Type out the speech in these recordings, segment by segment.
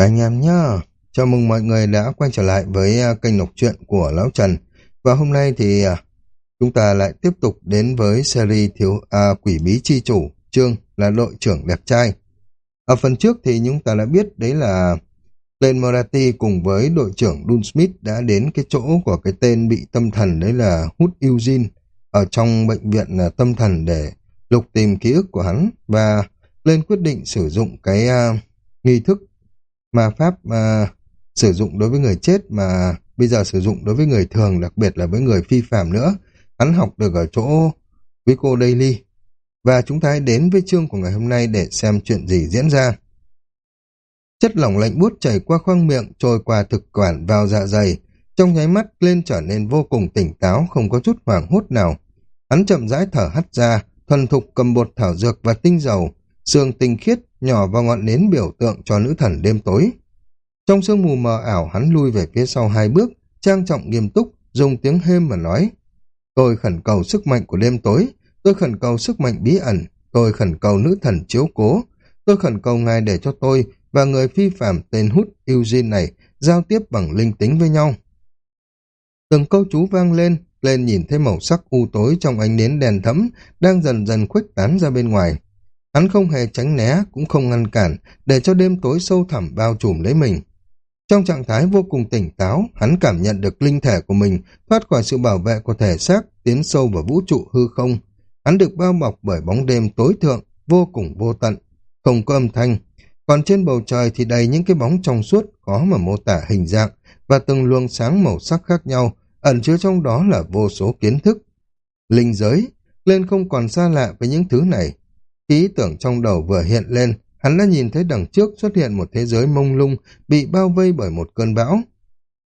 Anh em nhá, chào mừng mọi người đã quay trở lại với à, kênh đọc truyện của Lão Trần. Và hôm nay thì à, chúng ta lại tiếp tục đến với series thiếu à, Quỷ Bí Chi Chủ, chương là đội trưởng đẹp trai. Ở phần trước thì chúng ta đã biết đấy là tên Morati cùng với đội trưởng Dun Smith đã đến cái chỗ của cái tên bị tâm thần đấy là Hút Eugene ở trong bệnh viện à, tâm thần để lục tìm ký ức của hắn và lên quyết định sử dụng cái uh, nghi thức ma pháp mà sử dụng đối với người chết mà bây giờ sử dụng đối với người thường, đặc biệt là với người phi phạm nữa. Hắn học được ở chỗ Vico Daily. Và chúng ta hãy đến với chương của ngày hôm nay để xem chuyện gì diễn ra. Chất lỏng lạnh buốt chảy qua khoang miệng, trôi qua thực quản vào dạ dày. Trong nháy mắt lên trở nên vô cùng tỉnh táo, không có chút hoảng hốt nào. Hắn chậm rãi thở hắt ra, thuần thục cầm bột thảo dược và tinh dầu, sương tinh khiết nhỏ vào ngọn nến biểu tượng cho nữ thần đêm tối. Trong sương mù mờ ảo hắn lui về phía sau hai bước, trang trọng nghiêm túc, dùng tiếng hêm mà nói. Tôi khẩn cầu sức mạnh của đêm tối, tôi khẩn cầu sức mạnh bí ẩn, tôi khẩn cầu nữ thần chiếu cố, tôi khẩn cầu ngài để cho tôi và người phi phạm tên hút Eugene này giao tiếp bằng linh tính với nhau. Từng câu chú vang lên, lên nhìn thấy màu sắc u tối trong ánh nến đèn thẫm đang dần dần khuếch tán ra bên ngoài. Hắn không hề tránh né, cũng không ngăn cản, để cho đêm tối sâu thẳm bao trùm lấy mình. Trong trạng thái vô cùng tỉnh táo, hắn cảm nhận được linh thể của mình thoát khỏi sự bảo vệ của thể xác, tiến sâu vào vũ trụ hư không. Hắn được bao bọc bởi bóng đêm tối thượng, vô cùng vô tận, không có âm thanh. Còn trên bầu trời thì đầy những cái bóng trong suốt, khó mà mô tả hình dạng, và từng luồng sáng màu sắc khác nhau, ẩn chứa trong đó là vô số kiến thức. Linh giới, lên không còn xa lạ với những thứ này, Ý tưởng trong đầu vừa hiện lên, hắn đã nhìn thấy đằng trước xuất hiện một thế giới mông lung bị bao vây bởi một cơn bão.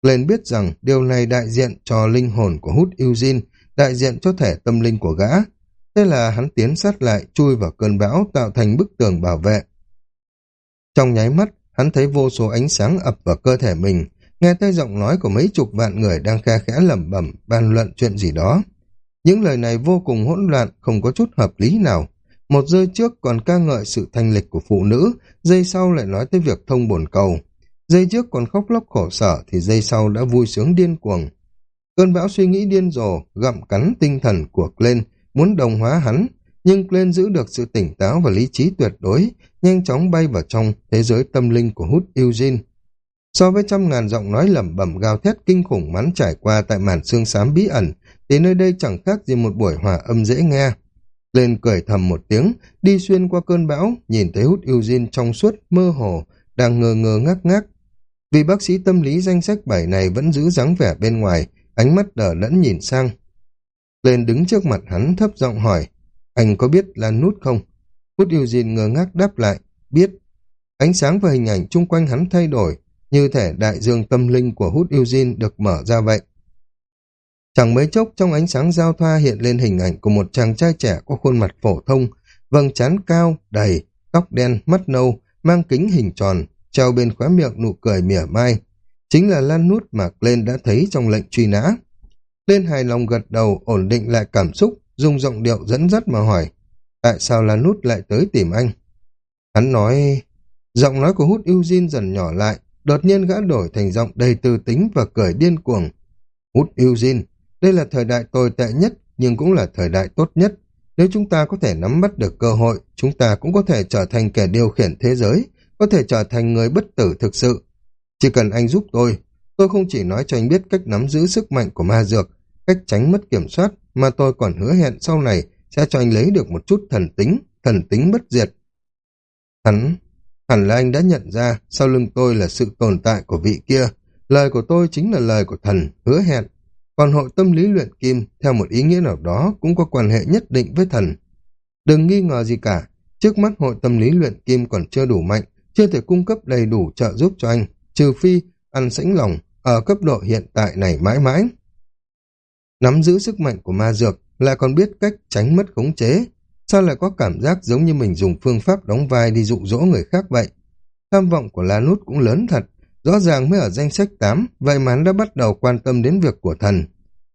Lên biết rằng điều này đại diện cho linh hồn của hút Eugene, đại diện cho thể tâm linh của gã. Thế là hắn tiến sát lại, chui vào cơn bão tạo thành bức tường bảo vệ. Trong nháy mắt, hắn thấy vô số ánh sáng ập vào cơ thể mình, nghe thấy giọng nói của mấy chục vạn người đang khe khẽ lẩm bẩm bàn luận chuyện gì đó. Những lời này vô cùng hỗn loạn, không có chút hợp lý nào. Một giây trước còn ca ngợi sự thanh lịch của phụ nữ, giây sau lại nói tới việc thông bổn cầu. Giây trước còn khóc lóc khổ sở thì giây sau đã vui sướng điên cuồng. Cơn bão suy nghĩ điên rồ, gặm cắn tinh thần của Glenn, muốn đồng hóa hắn, nhưng Glenn giữ được sự tỉnh táo và lý trí tuyệt đối, nhanh chóng bay vào trong thế giới tâm linh của hút Eugene. So với trăm ngàn giọng nói lẩm bẩm gào thét kinh khủng mắn trải qua tại màn xương xám bí ẩn, thì nơi đây chẳng khác gì một buổi hòa âm dễ nghe. Lên cười thầm một tiếng, đi xuyên qua cơn bão, nhìn thấy hút Eugene trong suốt, mơ hồ, đang ngơ ngơ ngác ngác. Vì bác sĩ tâm lý danh sách bảy này vẫn giữ dáng vẻ bên ngoài, ánh mắt đờ lẫn nhìn sang. Lên đứng trước mặt hắn thấp giọng hỏi, anh có biết là nút không? Hút Eugene ngơ ngác đáp lại, biết. Ánh sáng và hình ảnh chung quanh hắn thay đổi, như thể đại dương tâm linh của hút Eugene được mở ra vậy. Chẳng mấy chốc trong ánh sáng giao thoa hiện lên hình ảnh của một chàng trai trẻ có khuôn mặt phổ thông, vầng trán cao, đầy, tóc đen, mắt nâu, mang kính hình tròn, treo bên khóe miệng nụ cười mỉa mai. Chính là Lan Nút mà Lên đã thấy trong lệnh truy nã. Lên hài lòng gật đầu, ổn định lại cảm xúc, dùng giọng điệu dẫn dắt mà hỏi, tại sao Lan Nút lại tới tìm anh? Hắn nói, giọng nói của hút Eugene dần nhỏ lại, đột nhiên gã đổi thành giọng đầy tư tính và cười điên cuồng. Hút Eugene, đây là thời đại tồi tệ nhất, nhưng cũng là thời đại tốt nhất. Nếu chúng ta có thể nắm bắt được cơ hội, chúng ta cũng có thể trở thành kẻ điều khiển thế giới, có thể trở thành người bất tử thực sự. Chỉ cần anh giúp tôi, tôi không chỉ nói cho anh biết cách nắm giữ sức mạnh của ma dược, cách tránh mất kiểm soát, mà tôi còn hứa hẹn sau này sẽ cho anh lấy được một chút thần tính, thần tính bất diệt. Hắn, hẳn là anh đã nhận ra sau lưng tôi là sự tồn tại của vị kia. Lời của tôi chính là lời của thần, hứa hẹn. Còn hội tâm lý luyện kim, theo một ý nghĩa nào đó, cũng có quan hệ nhất định với thần. Đừng nghi ngờ gì cả, trước mắt hội tâm lý luyện kim còn chưa đủ mạnh, chưa thể cung cấp đầy đủ trợ giúp cho anh, trừ phi ăn sảnh lòng ở cấp độ hiện tại này mãi mãi. Nắm giữ sức mạnh của ma dược lại còn biết cách tránh mất khống chế, sao lại có cảm giác giống như mình dùng phương pháp đóng vai đi dụ dỗ người khác vậy? Tham vọng của La Nút cũng lớn thật, Rõ ràng mới ở danh sách 8, vậy mà hắn đã bắt đầu quan tâm đến việc của thần.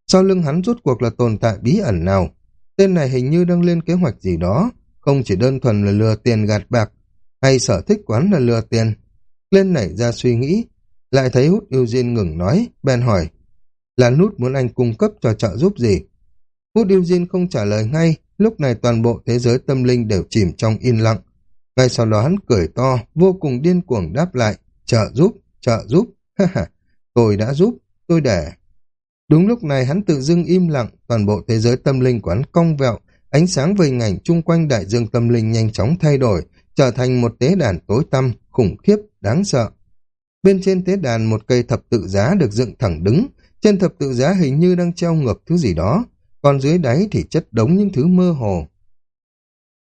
Sau lưng hắn rút cuộc là tồn tại bí ẩn nào? Tên này hình như đang lên kế hoạch gì đó, không chỉ đơn thuần là lừa tiền gạt bạc, hay sở thích quán là lừa tiền. lên nảy ra suy nghĩ, lại thấy hút Eugene ngừng nói, bèn hỏi, là nút muốn anh cung cấp cho trợ giúp gì? Hút Eugene không trả lời ngay, lúc này toàn bộ thế giới tâm linh đều chìm trong yên lặng. Ngay sau đó hắn cười to, vô cùng điên cuồng đáp lại, trợ giúp, trợ giúp, ha ha, tôi đã giúp, tôi để. Đúng lúc này hắn tự dưng im lặng, toàn bộ thế giới tâm linh của hắn cong vẹo, ánh sáng về ngành chung quanh đại dương tâm linh nhanh chóng thay đổi, trở thành một tế đàn tối tăm, khủng khiếp, đáng sợ. Bên trên tế đàn một cây thập tự giá được dựng thẳng đứng, trên thập tự giá hình như đang treo ngược thứ gì đó, còn dưới đáy thì chất đống những thứ mơ hồ.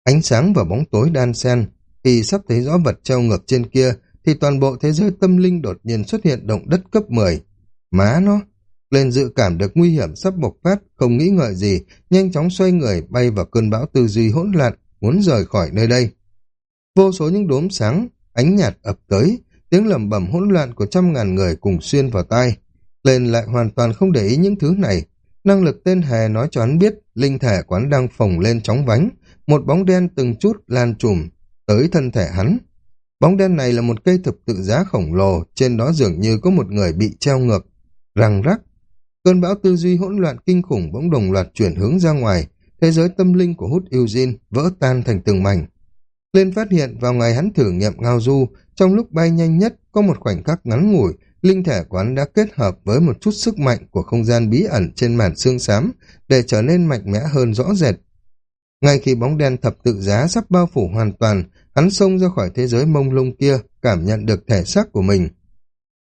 Ánh sáng và bóng tối đan xen, khi sắp thấy rõ vật treo ngược trên kia, thì toàn bộ thế giới tâm linh đột nhiên xuất hiện động đất cấp 10. Má nó! Lên dự cảm được nguy hiểm sắp bộc phát, không nghĩ ngợi gì, nhanh chóng xoay người bay vào cơn bão tư duy hỗn loạn, muốn rời khỏi nơi đây. Vô số những đốm sáng, ánh nhạt ập tới, tiếng lầm bầm hỗn loạn của trăm ngàn người cùng xuyên vào tai. Lên lại hoàn toàn không để ý những thứ này. Năng lực tên hề nói cho hắn biết, linh thể quán đang phồng lên chóng vánh, một bóng đen từng chút lan trùm tới thân thể hắn. Bóng đen này là một cây thập tự giá khổng lồ, trên đó dường như có một người bị treo ngược, răng rắc. Cơn bão tư duy hỗn loạn kinh khủng bỗng đồng loạt chuyển hướng ra ngoài, thế giới tâm linh của hút Eugene vỡ tan thành từng mảnh. Lên phát hiện vào ngày hắn thử nghiệm ngao du, trong lúc bay nhanh nhất có một khoảnh khắc ngắn ngủi, linh thể quán đã kết hợp với một chút sức mạnh của không gian bí ẩn trên màn xương xám để trở nên mạnh mẽ hơn rõ rệt. Ngay khi bóng đen thập tự giá sắp bao phủ hoàn toàn, hắn xông ra khỏi thế giới mông lung kia, cảm nhận được thể xác của mình.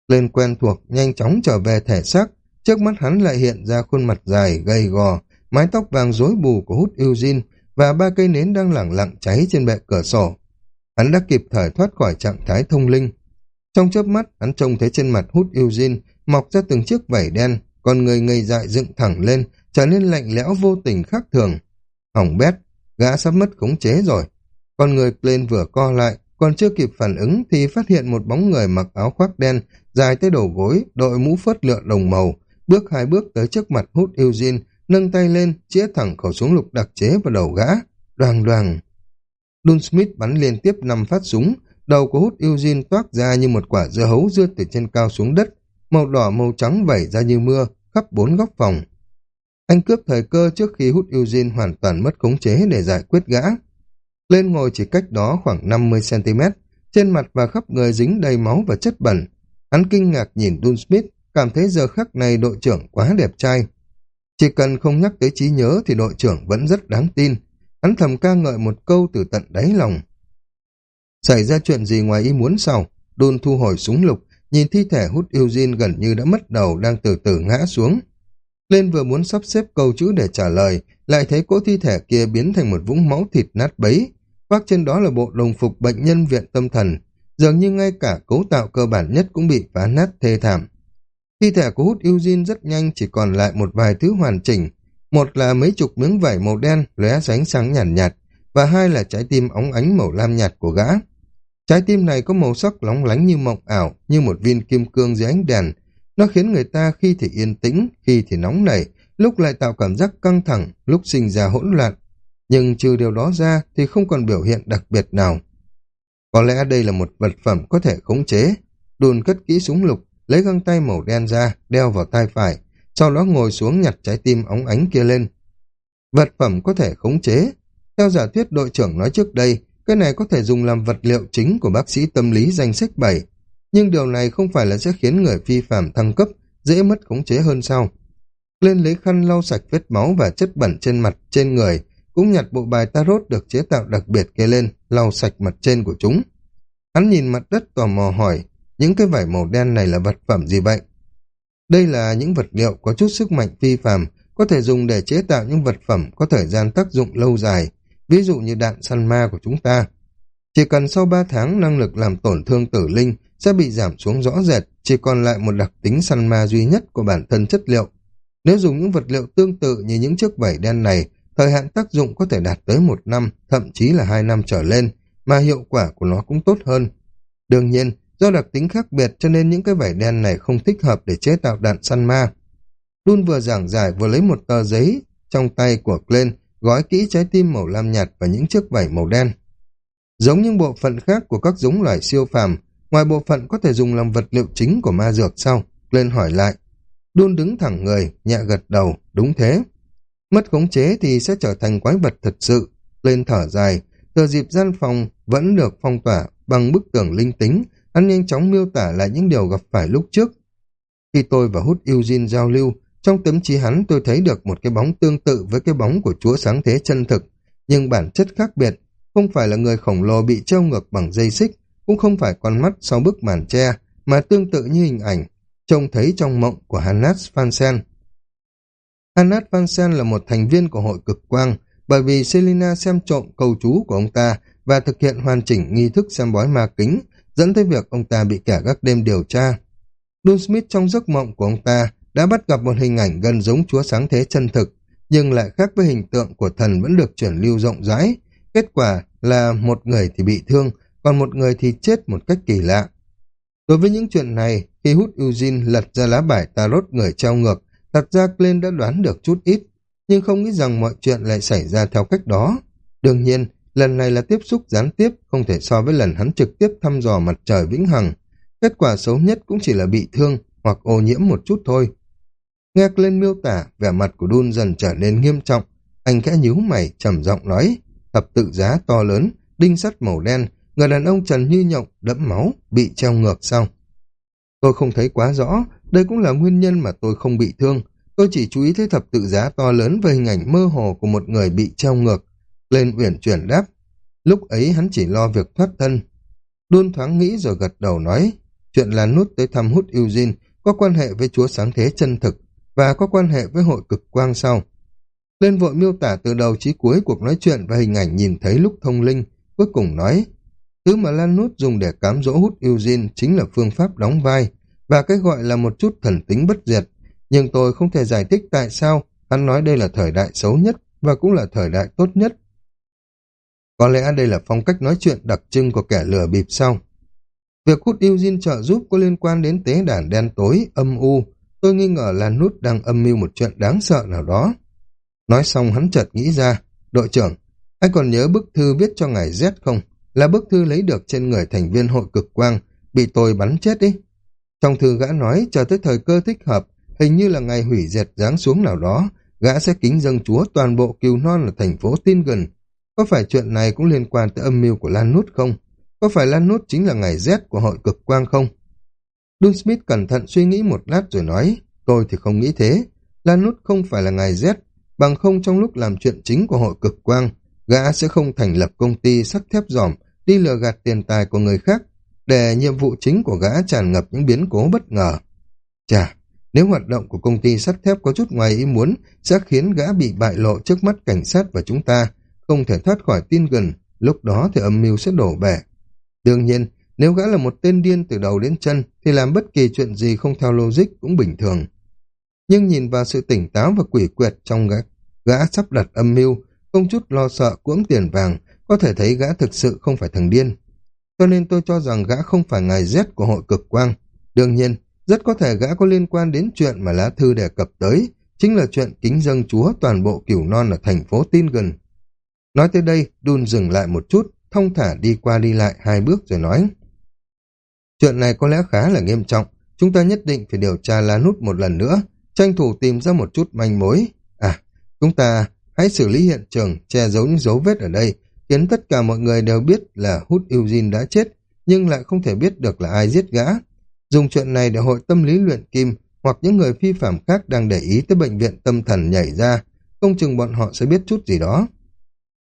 Lên quen thuộc, nhanh chóng trở về thể xác, trước mắt hắn lại hiện ra khuôn mặt dài, gầy gò, mái tóc vàng rối bù của hút Eugene và ba cây nến đang lẳng lặng cháy trên bệ cửa sổ. Hắn đã kịp thời thoát khỏi trạng thái thông linh. Trong chớp mắt, hắn trông thấy trên mặt hút Eugene mọc ra từng chiếc vảy đen, con người ngây dại dựng thẳng lên, trở nên lạnh lẽo vô tình khác thường. Hỏng bét, gã sắp mất khống chế rồi. Con người lên vừa co lại, còn chưa kịp phản ứng thì phát hiện một bóng người mặc áo khoác đen, dài tới đầu gối, đội mũ phớt lựa đồng màu, bước hai bước tới trước mặt hút Eugene, nâng tay lên, chĩa thẳng khẩu súng lục đặc chế vào đầu gã. Đoàng đoàng. Dun Smith bắn liên tiếp năm phát súng, đầu của hút Eugene toát ra như một quả dưa hấu rơi từ trên cao xuống đất, màu đỏ màu trắng vẩy ra như mưa, khắp bốn góc phòng. Anh cướp thời cơ trước khi hút Eugene hoàn toàn mất khống chế để giải quyết gã. Lên ngồi chỉ cách đó khoảng 50cm, trên mặt và khắp người dính đầy máu và chất bẩn. Hắn kinh ngạc nhìn Dun Smith, cảm thấy giờ khắc này đội trưởng quá đẹp trai. Chỉ cần không nhắc tới trí nhớ thì đội trưởng vẫn rất đáng tin. Hắn thầm ca ngợi một câu từ tận đáy lòng. Xảy ra chuyện gì ngoài ý muốn sau, Đôn thu hồi súng lục, nhìn thi thể hút Eugene gần như đã mất đầu đang từ từ ngã xuống. Lên vừa muốn sắp xếp câu chữ để trả lời, lại thấy cỗ thi thể kia biến thành một vũng máu thịt nát bấy. Khoác trên đó là bộ đồng phục bệnh nhân viện tâm thần, dường như ngay cả cấu tạo cơ bản nhất cũng bị phá nát thê thảm. Thi thể của hút Eugene rất nhanh chỉ còn lại một vài thứ hoàn chỉnh. Một là mấy chục miếng vải màu đen lóe ánh sáng nhàn nhạt, nhạt, và hai là trái tim óng ánh màu lam nhạt của gã. Trái tim này có màu sắc lóng lánh như mộng ảo, như một viên kim cương dưới ánh đèn. Nó khiến người ta khi thì yên tĩnh, khi thì nóng nảy, lúc lại tạo cảm giác căng thẳng, lúc sinh ra hỗn loạn. Nhưng trừ điều đó ra thì không còn biểu hiện đặc biệt nào. Có lẽ đây là một vật phẩm có thể khống chế. Đùn cất kỹ súng lục, lấy găng tay màu đen ra, đeo vào tay phải, sau đó ngồi xuống nhặt trái tim óng ánh kia lên. Vật phẩm có thể khống chế. Theo giả thuyết đội trưởng nói trước đây, cái này có thể dùng làm vật liệu chính của bác sĩ tâm lý danh sách 7. Nhưng điều này không phải là sẽ khiến người phi phạm thăng cấp, dễ mất khống chế hơn sao. Lên lấy khăn lau sạch vết máu và chất bẩn trên mặt, trên người, cũng nhặt bộ bài tarot được chế tạo đặc biệt kê lên, lau sạch mặt trên của chúng. Hắn nhìn mặt đất tò mò hỏi, những cái vải màu đen này là vật phẩm gì vậy? Đây là những vật liệu có chút sức mạnh phi phàm, có thể dùng để chế tạo những vật phẩm có thời gian tác dụng lâu dài, ví dụ như đạn săn ma của chúng ta. Chỉ cần sau 3 tháng năng lực làm tổn thương tử linh sẽ bị giảm xuống rõ rệt, chỉ còn lại một đặc tính săn ma duy nhất của bản thân chất liệu. Nếu dùng những vật liệu tương tự như những chiếc vảy đen này, thời hạn tác dụng có thể đạt tới một năm, thậm chí là hai năm trở lên, mà hiệu quả của nó cũng tốt hơn. Đương nhiên, Do đặc tính khác biệt cho nên những cái vải đen này không thích hợp để chế tạo đạn săn ma. Đun vừa giảng giải vừa lấy một tờ giấy trong tay của Glenn, gói kỹ trái tim màu lam nhạt và những chiếc vải màu đen. Giống như bộ phận khác của các giống loài siêu phàm, ngoài bộ phận có thể dùng làm vật liệu chính của ma dược sau. Glenn hỏi lại. Đun đứng thẳng người, nhẹ gật đầu, đúng thế. Mất khống chế thì sẽ trở thành quái vật thật sự. Lên thở dài, thừa dịp gian phòng vẫn được phong tỏa bằng bức tường linh tính, hắn nhanh chóng miêu tả lại những điều gặp phải lúc trước. Khi tôi và hút Eugene giao lưu, trong tấm trí hắn tôi thấy được một cái bóng tương tự với cái bóng của chúa sáng thế chân thực, nhưng bản chất khác biệt, không phải là người khổng lồ bị treo ngược bằng dây xích, cũng không phải con mắt sau bức màn tre, mà tương tự như hình ảnh trông thấy trong mộng của Hannas Fansen. Hanat Van Sen là một thành viên của hội cực quang, bởi vì Selina xem trộm câu chú của ông ta và thực hiện hoàn chỉnh nghi thức xem bói ma kính, dẫn tới việc ông ta bị kẻ gác đêm điều tra. Dun Smith trong giấc mộng của ông ta đã bắt gặp một hình ảnh gần giống chúa sáng thế chân thực, nhưng lại khác với hình tượng của thần vẫn được chuyển lưu rộng rãi. Kết quả là một người thì bị thương, còn một người thì chết một cách kỳ lạ. Đối với những chuyện này, khi hút Eugene lật ra lá bài tarot người treo ngược, thật ra Glenn đã đoán được chút ít, nhưng không nghĩ rằng mọi chuyện lại xảy ra theo cách đó. Đương nhiên, lần này là tiếp xúc gián tiếp, không thể so với lần hắn trực tiếp thăm dò mặt trời vĩnh hằng. Kết quả xấu nhất cũng chỉ là bị thương hoặc ô nhiễm một chút thôi. Nghe lên miêu tả, vẻ mặt của Đun dần trở nên nghiêm trọng. Anh khẽ nhíu mày, trầm giọng nói, thập tự giá to lớn, đinh sắt màu đen, người đàn ông trần như nhộng, đẫm máu, bị treo ngược sau. Tôi không thấy quá rõ, đây cũng là nguyên nhân mà tôi không bị thương. Tôi chỉ chú ý thấy thập tự giá to lớn và hình ảnh mơ hồ của một người bị treo ngược. Lên uyển chuyển đáp. Lúc ấy hắn chỉ lo việc thoát thân. Đun thoáng nghĩ rồi gật đầu nói, chuyện là nút tới thăm hút Eugene có quan hệ với chúa sáng thế chân thực và có quan hệ với hội cực quang sau. Lên vội miêu tả từ đầu chí cuối cuộc nói chuyện và hình ảnh nhìn thấy lúc thông linh, cuối cùng nói, thứ mà Lan Nút dùng để cám dỗ hút Eugene chính là phương pháp đóng vai, và cái gọi là một chút thần tính bất diệt. Nhưng tôi không thể giải thích tại sao hắn nói đây là thời đại xấu nhất và cũng là thời đại tốt nhất. Có lẽ đây là phong cách nói chuyện đặc trưng của kẻ lừa bịp sau. Việc hút Eugene trợ giúp có liên quan đến tế đàn đen tối, âm u. Tôi nghi ngờ là nút đang âm mưu một chuyện đáng sợ nào đó. Nói xong hắn chợt nghĩ ra, đội trưởng, anh còn nhớ bức thư viết cho ngài Z không? Là bức thư lấy được trên người thành viên hội cực quang, bị tôi bắn chết đi. Trong thư gã nói, chờ tới thời cơ thích hợp, hình như là ngày hủy diệt giáng xuống nào đó, gã sẽ kính dâng chúa toàn bộ cừu non ở thành phố tin gần. Có phải chuyện này cũng liên quan tới âm mưu của Lan Nút không? Có phải Lan Nút chính là ngày rét của hội cực quang không? Dun Smith cẩn thận suy nghĩ một lát rồi nói, tôi thì không nghĩ thế. Lan Nút không phải là ngày rét, bằng không trong lúc làm chuyện chính của hội cực quang, gã sẽ không thành lập công ty sắt thép giòm đi lừa gạt tiền tài của người khác, để nhiệm vụ chính của gã tràn ngập những biến cố bất ngờ. Chà, nếu hoạt động của công ty sắt thép có chút ngoài ý muốn, sẽ khiến gã bị bại lộ trước mắt cảnh sát và chúng ta, không thể thoát khỏi tin gần, lúc đó thì âm mưu sẽ đổ bể. Đương nhiên, nếu gã là một tên điên từ đầu đến chân, thì làm bất kỳ chuyện gì không theo logic cũng bình thường. Nhưng nhìn vào sự tỉnh táo và quỷ quyệt trong gã, gã sắp đặt âm mưu, không chút lo sợ cuỗng tiền vàng, có thể thấy gã thực sự không phải thằng điên. Cho nên tôi cho rằng gã không phải ngài Z của hội cực quang. Đương nhiên, rất có thể gã có liên quan đến chuyện mà lá thư đề cập tới, chính là chuyện kính dâng chúa toàn bộ cửu non ở thành phố tin gần. Nói tới đây, Đun dừng lại một chút, thông thả đi qua đi lại hai bước rồi nói. Chuyện này có lẽ khá là nghiêm trọng, chúng ta nhất định phải điều tra lá nút một lần nữa, tranh thủ tìm ra một chút manh mối. À, chúng ta hãy xử lý hiện trường, che giấu những dấu vết ở đây, khiến tất cả mọi người đều biết là hút Eugene đã chết, nhưng lại không thể biết được là ai giết gã. Dùng chuyện này để hội tâm lý luyện kim hoặc những người phi phạm khác đang để ý tới bệnh viện tâm thần nhảy ra, không chừng bọn họ sẽ biết chút gì đó.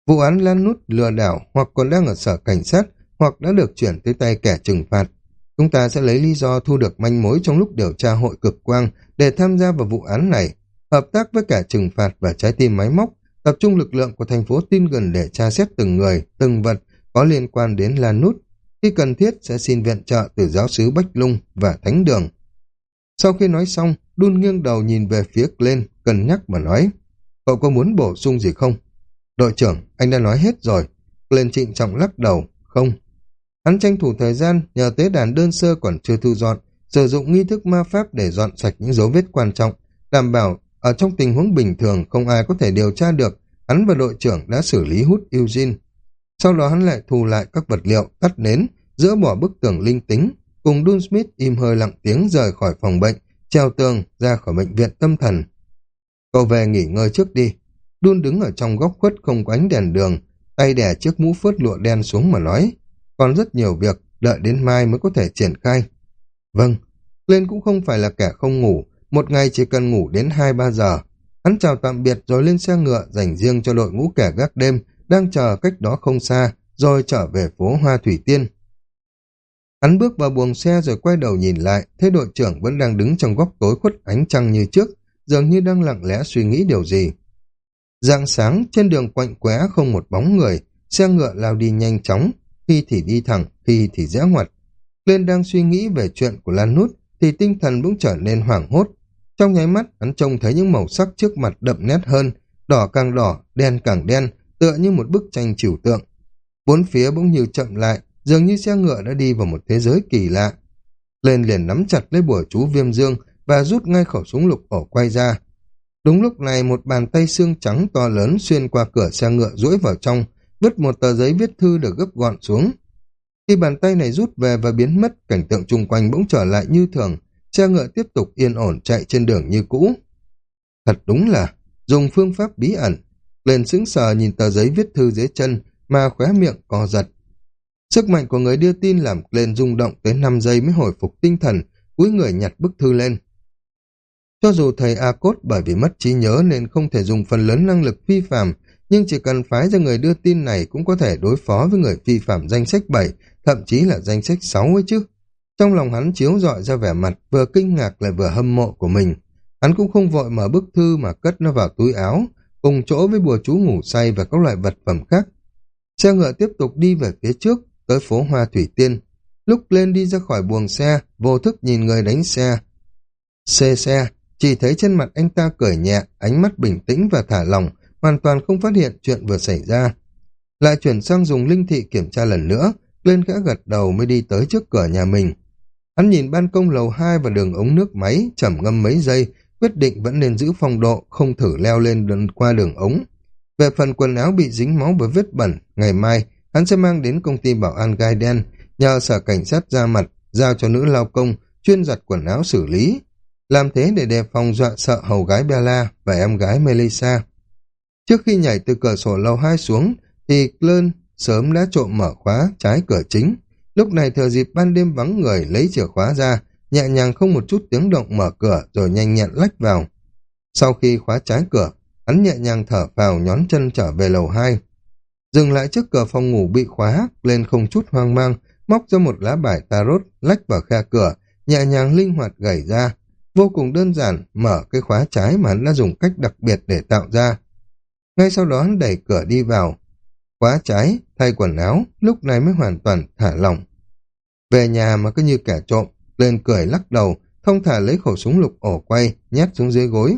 Vụ án lan nút lừa đảo hoặc còn đang ở sở cảnh sát hoặc đã được chuyển tới tay kẻ trừng phạt. Chúng ta sẽ lấy lý do thu được manh mối trong lúc điều tra hội cực quang để tham gia vào vụ án này, hợp tác với cả trừng phạt và trái tim máy móc, tập trung lực lượng của thành phố tin gần để tra xét từng người, từng vật có liên quan đến Lan Nút. Khi cần thiết sẽ xin viện trợ từ giáo sứ Bách Lung và Thánh Đường. Sau khi nói xong, đun nghiêng đầu nhìn về phía lên, cân nhắc mà nói, cậu có muốn bổ sung gì không? Đội trưởng, anh đã nói hết rồi. Glenn trịnh trọng lắc đầu, không. Hắn tranh thủ thời gian nhờ tế đàn đơn sơ còn chưa thu dọn, sử dụng nghi thức ma pháp để dọn sạch những dấu vết quan trọng, đảm bảo ở trong tình huống bình thường không ai có thể điều tra được hắn và đội trưởng đã xử lý hút Eugene. Sau đó hắn lại thu lại các vật liệu, tắt nến, dỡ bỏ bức tường linh tính, cùng Dun Smith im hơi lặng tiếng rời khỏi phòng bệnh, treo tường ra khỏi bệnh viện tâm thần. Cậu về nghỉ ngơi trước đi. Dun đứng ở trong góc khuất không có ánh đèn đường, tay đè chiếc mũ phớt lụa đen xuống mà nói. Còn rất nhiều việc, đợi đến mai mới có thể triển khai. Vâng, lên cũng không phải là kẻ không ngủ, một ngày chỉ cần ngủ đến 2-3 giờ. Hắn chào tạm biệt rồi lên xe ngựa dành riêng cho đội ngũ kẻ gác đêm, đang chờ cách đó không xa, rồi trở về phố Hoa Thủy Tiên. Hắn bước vào buồng xe rồi quay đầu nhìn lại, thấy đội trưởng vẫn đang đứng trong góc tối khuất ánh trăng như trước, dường như đang lặng lẽ suy nghĩ điều gì. Dạng sáng, trên đường quạnh quẽ không một bóng người, xe ngựa lao đi nhanh chóng, khi thì đi thẳng, khi thì rẽ ngoặt. Lên đang suy nghĩ về chuyện của Lan Nút, thì tinh thần bỗng trở nên hoảng hốt. Trong nháy mắt, hắn trông thấy những màu sắc trước mặt đậm nét hơn, đỏ càng đỏ, đen càng đen, tựa như một bức tranh trừu tượng. Bốn phía bỗng như chậm lại, dường như xe ngựa đã đi vào một thế giới kỳ lạ. Lên liền nắm chặt lấy bùa chú viêm dương và rút ngay khẩu súng lục ổ quay ra. Đúng lúc này một bàn tay xương trắng to lớn xuyên qua cửa xe ngựa duỗi vào trong, vứt một tờ giấy viết thư được gấp gọn xuống. Khi bàn tay này rút về và biến mất, cảnh tượng chung quanh bỗng trở lại như thường, xe ngựa tiếp tục yên ổn chạy trên đường như cũ. Thật đúng là, dùng phương pháp bí ẩn, lên sững sờ nhìn tờ giấy viết thư dưới chân mà khóe miệng co giật. Sức mạnh của người đưa tin làm lên rung động tới 5 giây mới hồi phục tinh thần, cúi người nhặt bức thư lên. Cho dù thầy A-Cốt bởi vì mất trí nhớ nên không thể dùng phần lớn năng lực phi phạm, nhưng chỉ cần phái ra người đưa tin này cũng có thể đối phó với người phi phạm danh sách 7, thậm chí là danh sách 6 ấy chứ. Trong lòng hắn chiếu dọi ra vẻ mặt vừa kinh ngạc lại vừa hâm mộ của mình. Hắn cũng không vội mở bức thư mà cất nó vào túi áo, cùng chỗ với bùa chú ngủ say và các loại vật phẩm khác. Xe ngựa tiếp tục đi về phía trước, tới phố Hoa Thủy Tiên. Lúc lên đi ra khỏi buồng xe, vô thức nhìn người đánh xe. Xê xe, chỉ thấy trên mặt anh ta cười nhẹ, ánh mắt bình tĩnh và thả lỏng, hoàn toàn không phát hiện chuyện vừa xảy ra. Lại chuyển sang dùng linh thị kiểm tra lần nữa, lên khẽ gật đầu mới đi tới trước cửa nhà mình. Hắn nhìn ban công lầu 2 và đường ống nước máy, chẩm ngâm mấy giây, quyết định vẫn nên giữ phong độ, không thử leo lên đường qua đường ống. Về phần quần áo bị dính máu và vết bẩn, ngày mai hắn sẽ mang đến công ty bảo an gai đen, nhờ sở cảnh sát ra mặt, giao cho nữ lao công, chuyên giặt quần áo xử lý. Làm thế để đề phòng dọa sợ hầu gái Bella và em gái Melissa. Trước khi nhảy từ cửa sổ lầu 2 xuống, thì Clern sớm đã trộm mở khóa trái cửa chính. Lúc này thừa dịp ban đêm vắng người lấy chìa khóa ra, nhẹ nhàng không một chút tiếng động mở cửa rồi nhanh nhẹn lách vào. Sau khi khóa trái cửa, hắn nhẹ nhàng thở vào nhón chân trở về lầu 2. Dừng lại trước cửa phòng ngủ bị khóa, lên không chút hoang mang, móc ra một lá bài tarot lách vào khe cửa, nhẹ nhàng linh hoạt gảy ra. Vô cùng đơn giản, mở cái khóa trái mà hắn đã dùng cách đặc biệt để tạo ra. Ngay sau đó hắn đẩy cửa đi vào, khóa trái, thay quần áo, lúc này mới hoàn toàn thả lỏng. Về nhà mà cứ như kẻ trộm, lên cười lắc đầu, thông thả lấy khẩu súng lục ổ quay, nhét xuống dưới gối.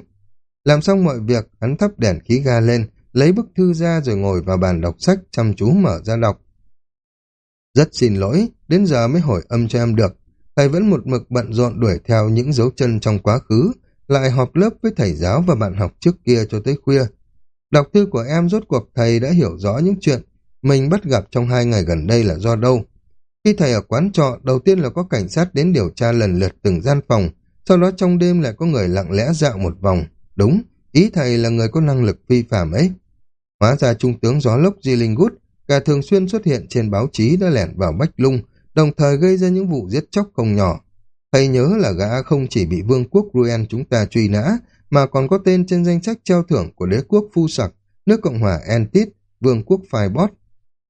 Làm xong mọi việc, hắn thắp đèn khí ga lên, lấy bức thư ra rồi ngồi vào bàn đọc sách, chăm chú mở ra đọc. Rất xin lỗi, đến giờ mới hỏi âm cho em được. Thầy vẫn một mực bận rộn đuổi theo những dấu chân trong quá khứ, lại họp lớp với thầy giáo và bạn học trước kia cho tới khuya. Đọc thư của em rốt cuộc thầy đã hiểu rõ những chuyện mình bắt gặp trong hai ngày gần đây là do đâu. Khi thầy ở quán trọ, đầu tiên là có cảnh sát đến điều tra lần lượt từng gian phòng, sau đó trong đêm lại có người lặng lẽ dạo một vòng. Đúng, ý thầy là người có năng lực phi phạm ấy. Hóa ra trung tướng gió lốc Di Linh Gút, cả thường xuyên xuất hiện trên báo chí đã lẻn vào Bách Lung, đồng thời gây ra những vụ giết chóc không nhỏ. Thầy nhớ là gã không chỉ bị vương quốc Ruen chúng ta truy nã, mà còn có tên trên danh sách treo thưởng của đế quốc Phu Sặc, nước Cộng hòa Entit, vương quốc Phai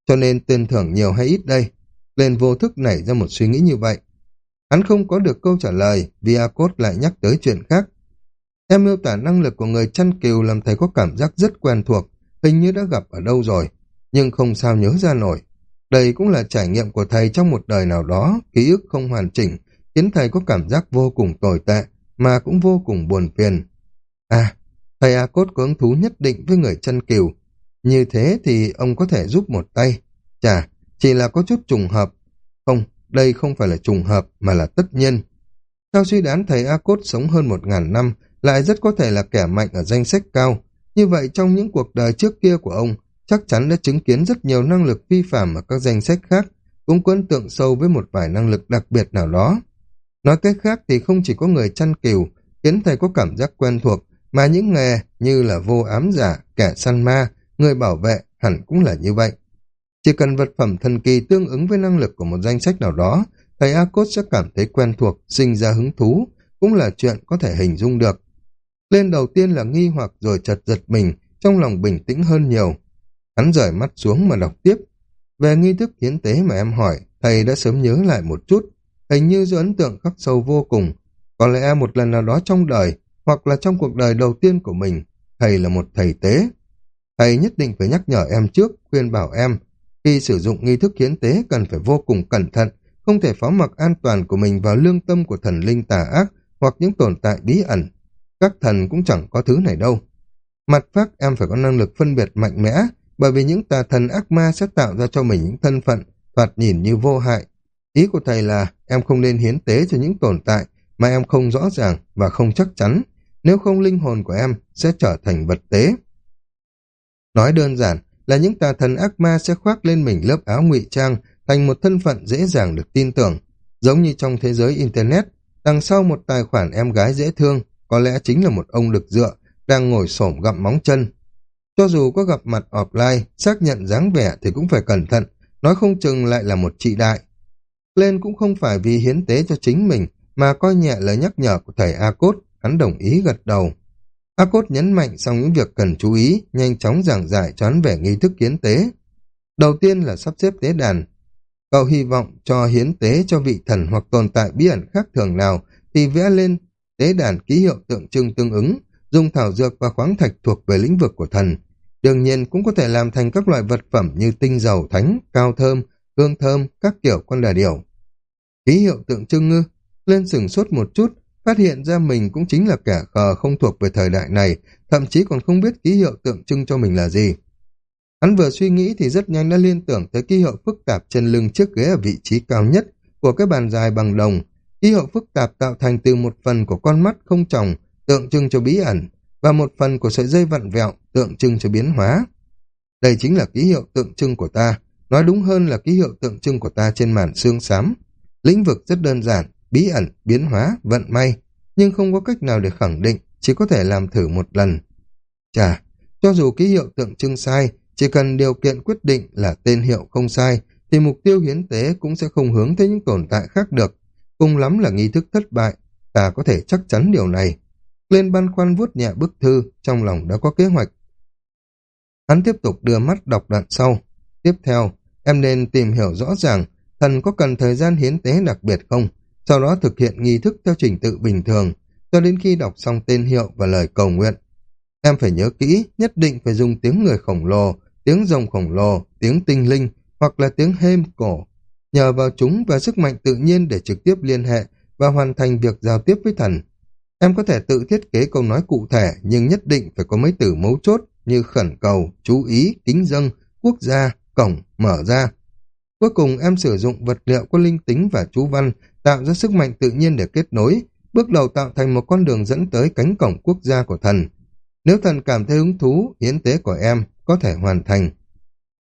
Cho nên tên thưởng nhiều hay ít đây? Lên vô thức nảy ra một suy nghĩ như vậy. Hắn không có được câu trả lời, vì A-Cốt lại nhắc tới chuyện khác. Em miêu tả năng lực của người chăn kiều làm thầy có cảm giác rất quen thuộc, hình như đã gặp ở đâu rồi, nhưng không sao nhớ ra nổi. Đây cũng là trải nghiệm của thầy trong một đời nào đó, ký ức không hoàn chỉnh, khiến thầy có cảm giác vô cùng tồi tệ, mà cũng vô cùng buồn phiền. À, thầy A Cốt có hứng thú nhất định với người chân kiều. Như thế thì ông có thể giúp một tay. Chà, chỉ là có chút trùng hợp. Không, đây không phải là trùng hợp mà là tất nhiên. Theo suy đoán thầy A Cốt sống hơn một ngàn năm, lại rất có thể là kẻ mạnh ở danh sách cao. Như vậy trong những cuộc đời trước kia của ông, chắc chắn đã chứng kiến rất nhiều năng lực vi phạm ở các danh sách khác, cũng có tượng sâu với một vài năng lực đặc biệt nào đó. Nói cách khác thì không chỉ có người chăn cừu khiến thầy có cảm giác quen thuộc, mà những nghề như là vô ám giả, kẻ săn ma, người bảo vệ hẳn cũng là như vậy. Chỉ cần vật phẩm thần kỳ tương ứng với năng lực của một danh sách nào đó, thầy A-Cốt sẽ cảm thấy quen thuộc, sinh ra hứng thú, cũng là chuyện có thể hình dung được. Lên đầu tiên là nghi hoặc rồi chật giật mình, trong lòng bình tĩnh hơn nhiều. Hắn rời mắt xuống mà đọc tiếp. Về nghi thức hiến tế mà em hỏi, thầy đã sớm nhớ lại một chút, hình như do ấn tượng khắc sâu vô cùng. Có lẽ một lần nào đó trong đời, hoặc là trong cuộc đời đầu tiên của mình, thầy là một thầy tế. Thầy nhất định phải nhắc nhở em trước, khuyên bảo em, khi sử dụng nghi thức hiến tế cần phải vô cùng cẩn thận, không thể phó mặc an toàn của mình vào lương tâm của thần linh tà ác hoặc những tồn tại bí ẩn. Các thần cũng chẳng có thứ này đâu. Mặt khác em phải có năng lực phân biệt mạnh mẽ, bởi vì những tà thần ác ma sẽ tạo ra cho mình những thân phận thoạt nhìn như vô hại. Ý của thầy là em không nên hiến tế cho những tồn tại mà em không rõ ràng và không chắc chắn, nếu không linh hồn của em sẽ trở thành vật tế. Nói đơn giản là những tà thần ác ma sẽ khoác lên mình lớp áo ngụy trang thành một thân phận dễ dàng được tin tưởng. Giống như trong thế giới Internet, đằng sau một tài khoản em gái dễ thương có lẽ chính là một ông được dựa đang ngồi xổm gặm móng chân. Cho dù có gặp mặt offline, xác nhận dáng vẻ thì cũng phải cẩn thận, nói không chừng lại là một trị đại. Lên cũng không phải vì hiến tế cho chính mình, mà coi nhẹ lời nhắc nhở của thầy A-Cốt, hắn đồng ý gật đầu. A-Cốt nhấn mạnh xong những việc cần chú ý, nhanh chóng giảng giải cho về nghi thức hiến tế. Đầu tiên là sắp xếp tế đàn. Cậu hy vọng cho hiến tế cho vị thần hoặc tồn tại bí ẩn khác thường nào thì vẽ lên tế đàn ký hiệu tượng trưng tương ứng, dùng thảo dược và khoáng thạch thuộc về lĩnh vực của thần. Đương nhiên cũng có thể làm thành các loại vật phẩm như tinh dầu thánh, cao thơm, hương thơm, các kiểu con đà điểu. Ký hiệu tượng trưng ngư, lên sừng suốt một chút, phát hiện ra mình cũng chính là kẻ khờ không thuộc về thời đại này, thậm chí còn không biết ký hiệu tượng trưng cho mình là gì. Hắn vừa suy nghĩ thì rất nhanh đã liên tưởng tới ký hiệu phức tạp trên lưng chiếc ghế ở vị trí cao nhất của cái bàn dài bằng đồng. Ký hiệu phức tạp tạo thành từ một phần của con mắt không tròng, tượng trưng cho bí ẩn, và một phần của sợi dây vặn vẹo, tượng trưng cho biến hóa. Đây chính là ký hiệu tượng trưng của ta, nói đúng hơn là ký hiệu tượng trưng của ta trên màn xương xám. Lĩnh vực rất đơn giản, bí ẩn, biến hóa, vận may, nhưng không có cách nào để khẳng định, chỉ có thể làm thử một lần. Chà, cho dù ký hiệu tượng trưng sai, chỉ cần điều kiện quyết định là tên hiệu không sai, thì mục tiêu hiến tế cũng sẽ không hướng tới những tồn tại khác được. Cùng lắm là nghi thức thất bại, ta có thể chắc chắn điều này. Lên băn khoăn vuốt nhẹ bức thư, trong lòng đã có kế hoạch. Hắn tiếp tục đưa mắt đọc đoạn sau. Tiếp theo, em nên tìm hiểu rõ ràng thần có cần thời gian hiến tế đặc biệt không, sau đó thực hiện nghi thức theo trình tự bình thường, cho đến khi đọc xong tên hiệu và lời cầu nguyện. Em phải nhớ kỹ, nhất định phải dùng tiếng người khổng lồ, tiếng rồng khổng lồ, tiếng tinh linh hoặc là tiếng hêm cổ, nhờ vào chúng và sức mạnh tự nhiên để trực tiếp liên hệ và hoàn thành việc giao tiếp với thần. Em có thể tự thiết kế câu nói cụ thể nhưng nhất định phải có mấy từ mấu chốt như khẩn cầu, chú ý, kính dâng, quốc gia, cổng, mở ra. Cuối cùng em sử dụng vật liệu có linh tính và chú văn tạo ra sức mạnh tự nhiên để kết nối, bước đầu tạo thành một con đường dẫn tới cánh cổng quốc gia của thần. Nếu thần cảm thấy hứng thú, hiến tế của em có thể hoàn thành.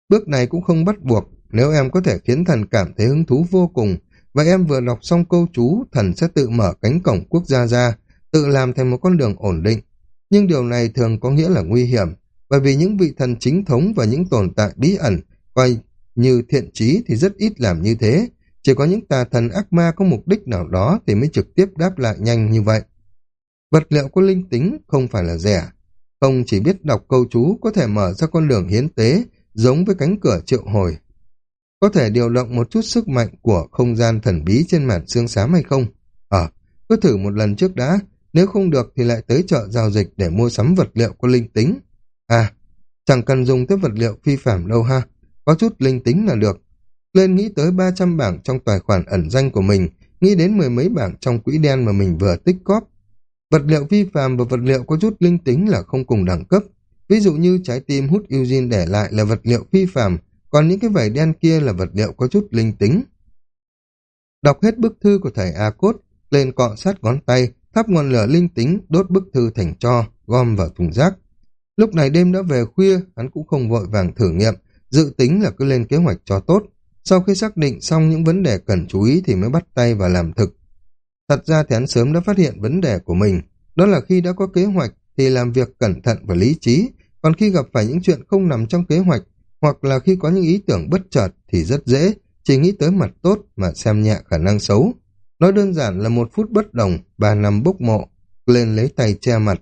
Bước này cũng không bắt buộc, nếu em có thể khiến thần cảm thấy hứng thú vô cùng, và em vừa đọc xong câu chú, thần sẽ tự mở cánh cổng quốc gia ra, tự làm thành một con đường ổn định. Nhưng điều này thường có nghĩa là nguy hiểm, bởi vì những vị thần chính thống và những tồn tại bí ẩn, coi như thiện trí thì rất ít làm như thế, chỉ có những tà thần ác ma có mục đích nào đó thì mới trực tiếp đáp lại nhanh như vậy. Vật liệu có linh tính không phải là rẻ. Không chỉ biết đọc câu chú có thể mở ra con đường hiến tế giống với cánh cửa triệu hồi. Có thể điều động một chút sức mạnh của không gian thần bí trên màn xương xám hay không? Ờ, cứ thử một lần trước đã, nếu không được thì lại tới chợ giao dịch để mua sắm vật liệu có linh tính. À, chẳng cần dùng tới vật liệu phi phạm đâu ha, có chút linh tính là được. Lên nghĩ tới 300 bảng trong tài khoản ẩn danh của mình, nghĩ đến mười mấy bảng trong quỹ đen mà mình vừa tích cóp. Vật liệu vi phạm và vật liệu có chút linh tính là không cùng đẳng cấp. Ví dụ như trái tim hút Eugene để lại là vật liệu phi phạm, còn những cái vảy đen kia là vật liệu có chút linh tính. Đọc hết bức thư của thầy A-Cốt, lên cọ sát ngón tay, thắp ngọn lửa linh tính, đốt bức thư thành cho, gom vào thùng rác. Lúc này đêm đã về khuya, hắn cũng không vội vàng thử nghiệm, dự tính là cứ lên kế hoạch cho tốt, sau khi xác định xong những vấn đề cần chú ý thì mới bắt tay vào làm thực. Thật ra thì hắn sớm đã phát hiện vấn đề của mình, đó là khi đã có kế hoạch thì làm việc cẩn thận và lý trí, còn khi gặp phải những chuyện không nằm trong kế hoạch, hoặc là khi có những ý tưởng bất chợt thì rất dễ, chỉ nghĩ tới mặt tốt mà xem nhẹ khả năng xấu. Nói đơn giản là một phút bất đồng, bà nằm bốc mộ, lên lấy tay che mặt.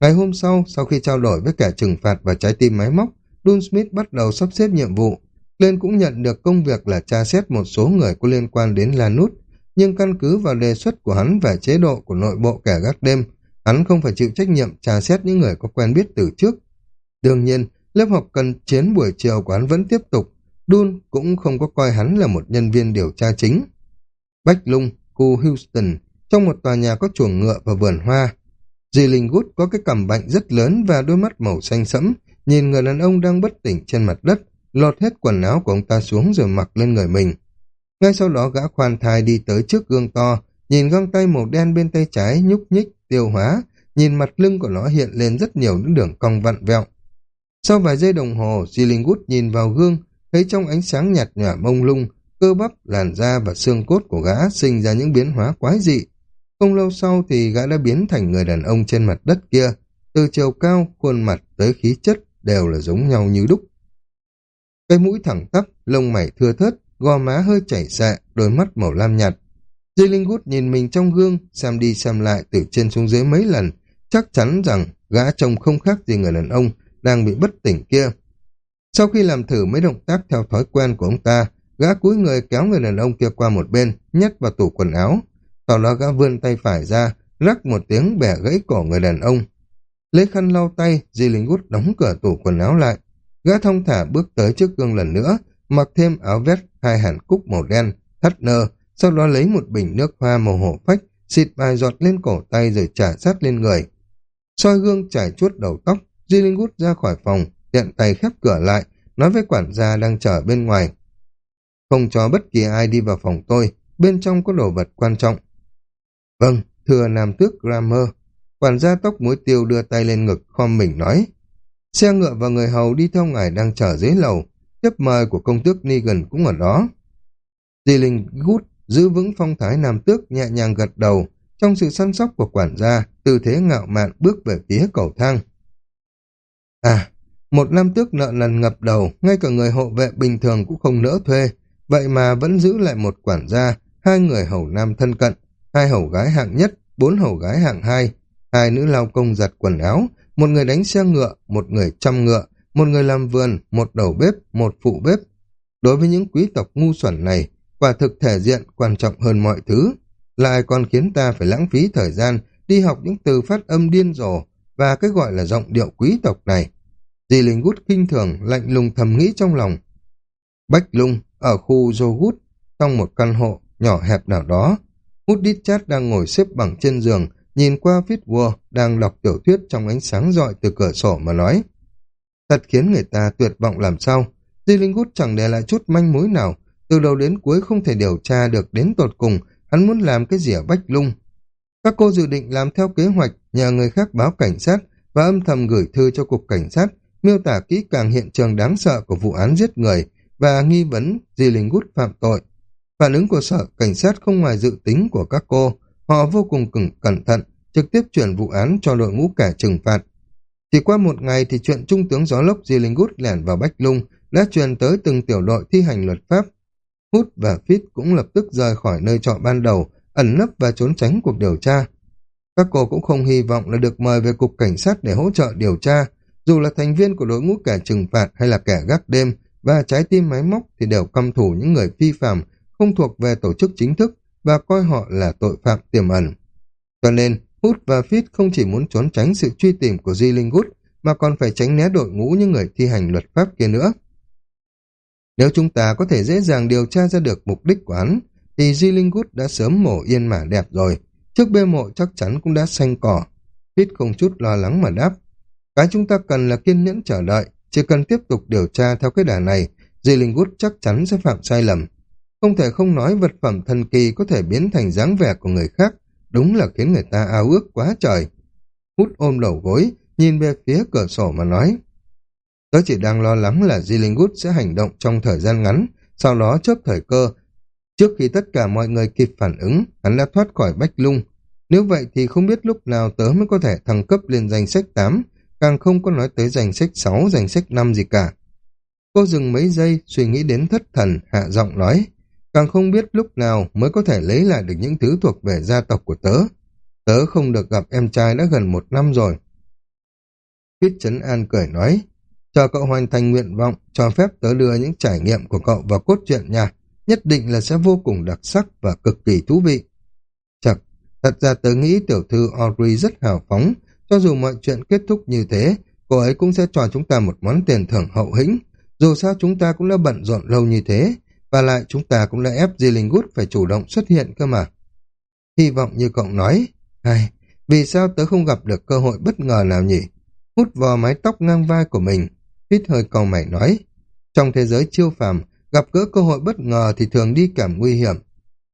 Ngày hôm sau, sau khi trao đổi với kẻ trừng phạt và trái tim máy móc, Dunsmith bắt đầu sắp xếp nhiệm vụ. Lên cũng nhận được công việc là tra xét một số người có liên quan đến Lanút, nhưng căn cứ vào đề xuất của hắn về chế độ của nội bộ kẻ gác đêm, hắn không phải chịu trách nhiệm tra xét những người có quen biết từ trước. Đương nhiên, lớp học cần chiến buổi chiều của hắn vẫn tiếp tục, Dun cũng không có coi hắn là một nhân viên điều tra chính. Bách Lung, khu Houston, trong một tòa nhà có chuồng ngựa và vườn hoa. Dì Linh Gút có cái cằm bệnh rất lớn và đôi mắt màu xanh sẫm, nhìn người đàn ông đang bất tỉnh trên mặt đất, lột hết quần áo của ông ta xuống rồi mặc lên người mình. Ngay sau đó gã khoan thai đi tới trước gương to, nhìn găng tay màu đen bên tay trái nhúc nhích, tiêu hóa, nhìn mặt lưng của nó hiện lên rất nhiều những đường cong vặn vẹo. Sau vài giây đồng hồ, Gút nhìn vào gương, thấy trong ánh sáng nhạt nhòa mông lung, cơ bắp, làn da và xương cốt của gã sinh ra những biến hóa quái dị. Không lâu sau thì gã đã biến thành người đàn ông trên mặt đất kia, từ chiều cao, khuôn mặt tới khí chất đều là giống nhau như đúc. Cái mũi thẳng tắp, lông mày thưa thớt, gò má hơi chảy xệ, đôi mắt màu lam nhạt. Di Linh Gút nhìn mình trong gương, xem đi xem lại từ trên xuống dưới mấy lần, chắc chắn rằng gã trông không khác gì người đàn ông đang bị bất tỉnh kia. Sau khi làm thử mấy động tác theo thói quen của ông ta, gã cúi người kéo người đàn ông kia qua một bên, nhét vào tủ quần áo. Sau đó gã vươn tay phải ra, rắc một tiếng bẻ gãy cổ người đàn ông. Lấy khăn lau tay, Di Linh Gút đóng cửa tủ quần áo lại. Gã thông thả bước tới trước gương lần nữa, mặc thêm áo vest hai hàn cúc màu đen, thắt nơ, sau đó lấy một bình nước hoa màu hổ phách, xịt vài giọt lên cổ tay rồi trả sát lên người. soi gương trải chuốt đầu tóc, Di Linh Gút ra khỏi phòng, tiện tay khép cửa lại, nói với quản gia đang chờ bên ngoài. Không cho bất kỳ ai đi vào phòng tôi, bên trong có đồ vật quan trọng. Vâng, thưa nam tước Grammer. Quản gia tóc muối tiêu đưa tay lên ngực, khom mình nói. Xe ngựa và người hầu đi theo ngài đang chờ dưới lầu, tiếp mời của công tước Negan cũng ở đó. Di Linh Gút giữ vững phong thái nam tước nhẹ nhàng gật đầu, trong sự săn sóc của quản gia, tư thế ngạo mạn bước về phía cầu thang. À, một nam tước nợ lần ngập đầu, ngay cả người hộ vệ bình thường cũng không nỡ thuê, vậy mà vẫn giữ lại một quản gia, hai người hầu nam thân cận, hai hầu gái hạng nhất, bốn hầu gái hạng hai, hai nữ lao công giặt quần áo, một người đánh xe ngựa, một người chăm ngựa, một người làm vườn, một đầu bếp, một phụ bếp. Đối với những quý tộc ngu xuẩn này, quả thực thể diện quan trọng hơn mọi thứ, lại còn khiến ta phải lãng phí thời gian đi học những từ phát âm điên rồ và cái gọi là giọng điệu quý tộc này. Dì Linh Gút kinh thường, lạnh lùng thầm nghĩ trong lòng. Bách Lung, ở khu Dô Hút, trong một căn hộ nhỏ hẹp nào đó, Hút Đít Chát đang ngồi xếp bằng trên giường, nhìn qua Fitzwar đang đọc tiểu thuyết trong ánh sáng rọi từ cửa sổ mà nói. Thật khiến người ta tuyệt vọng làm sao. Di chẳng để lại chút manh mối nào, từ đầu đến cuối không thể điều tra được đến tột cùng hắn muốn làm cái gì ở Bách Lung. Các cô dự định làm theo kế hoạch, nhờ người khác báo cảnh sát và âm thầm gửi thư cho cục cảnh sát, miêu tả kỹ càng hiện trường đáng sợ của vụ án giết người và nghi vấn Di phạm tội. Phản ứng của sở cảnh sát không ngoài dự tính của các cô, họ vô cùng cẩn cẩn thận, trực tiếp chuyển vụ án cho đội ngũ kẻ trừng phạt. Chỉ qua một ngày thì chuyện Trung tướng Gió Lốc Di lẻn vào Bách Lung đã truyền tới từng tiểu đội thi hành luật pháp. Hút và Fit cũng lập tức rời khỏi nơi trọ ban đầu, ẩn nấp và trốn tránh cuộc điều tra. Các cô cũng không hy vọng là được mời về cục cảnh sát để hỗ trợ điều tra, dù là thành viên của đội ngũ kẻ trừng phạt hay là kẻ gác đêm và trái tim máy móc thì đều căm thủ những người phi phạm không thuộc về tổ chức chính thức và coi họ là tội phạm tiềm ẩn. Cho nên, Hút và Fit không chỉ muốn trốn tránh sự truy tìm của Di Linh Gút, mà còn phải tránh né đội ngũ những người thi hành luật pháp kia nữa. Nếu chúng ta có thể dễ dàng điều tra ra được mục đích của hắn, thì Di Linh Gút đã sớm mổ yên mả đẹp rồi. Trước bê mộ chắc chắn cũng đã xanh cỏ. Fit không chút lo lắng mà đáp. Cái chúng ta cần là kiên nhẫn chờ đợi, chỉ cần tiếp tục điều tra theo cái đà này, Di Linh Gút chắc chắn sẽ phạm sai lầm. Không thể không nói vật phẩm thần kỳ có thể biến thành dáng vẻ của người khác, đúng là khiến người ta ao ước quá trời. Hút ôm đầu gối, nhìn về phía cửa sổ mà nói. Tớ chỉ đang lo lắng là Di sẽ hành động trong thời gian ngắn, sau đó chớp thời cơ. Trước khi tất cả mọi người kịp phản ứng, hắn đã thoát khỏi bách lung. Nếu vậy thì không biết lúc nào tớ mới có thể thăng cấp lên danh sách 8, càng không có nói tới danh sách 6, danh sách 5 gì cả. Cô dừng mấy giây, suy nghĩ đến thất thần, hạ giọng nói, càng không biết lúc nào mới có thể lấy lại được những thứ thuộc về gia tộc của tớ. Tớ không được gặp em trai đã gần một năm rồi. Tuyết Trấn An cười nói, cho cậu hoàn thành nguyện vọng, cho phép tớ đưa những trải nghiệm của cậu vào cốt truyện nha, nhất định là sẽ vô cùng đặc sắc và cực kỳ thú vị. Chật, thật ra tớ nghĩ tiểu thư Audrey rất hào phóng, cho dù mọi chuyện kết thúc như thế, cô ấy cũng sẽ cho chúng ta một món tiền thưởng hậu hĩnh. Dù sao chúng ta cũng đã bận rộn lâu như thế, và lại chúng ta cũng đã ép Di Linh Gút phải chủ động xuất hiện cơ mà. Hy vọng như cậu nói, hay, vì sao tớ không gặp được cơ hội bất ngờ nào nhỉ? Hút vào mái tóc ngang vai của mình, hít hơi cầu mày nói. Trong thế giới chiêu phàm, gặp gỡ cơ hội bất ngờ thì thường đi kèm nguy hiểm.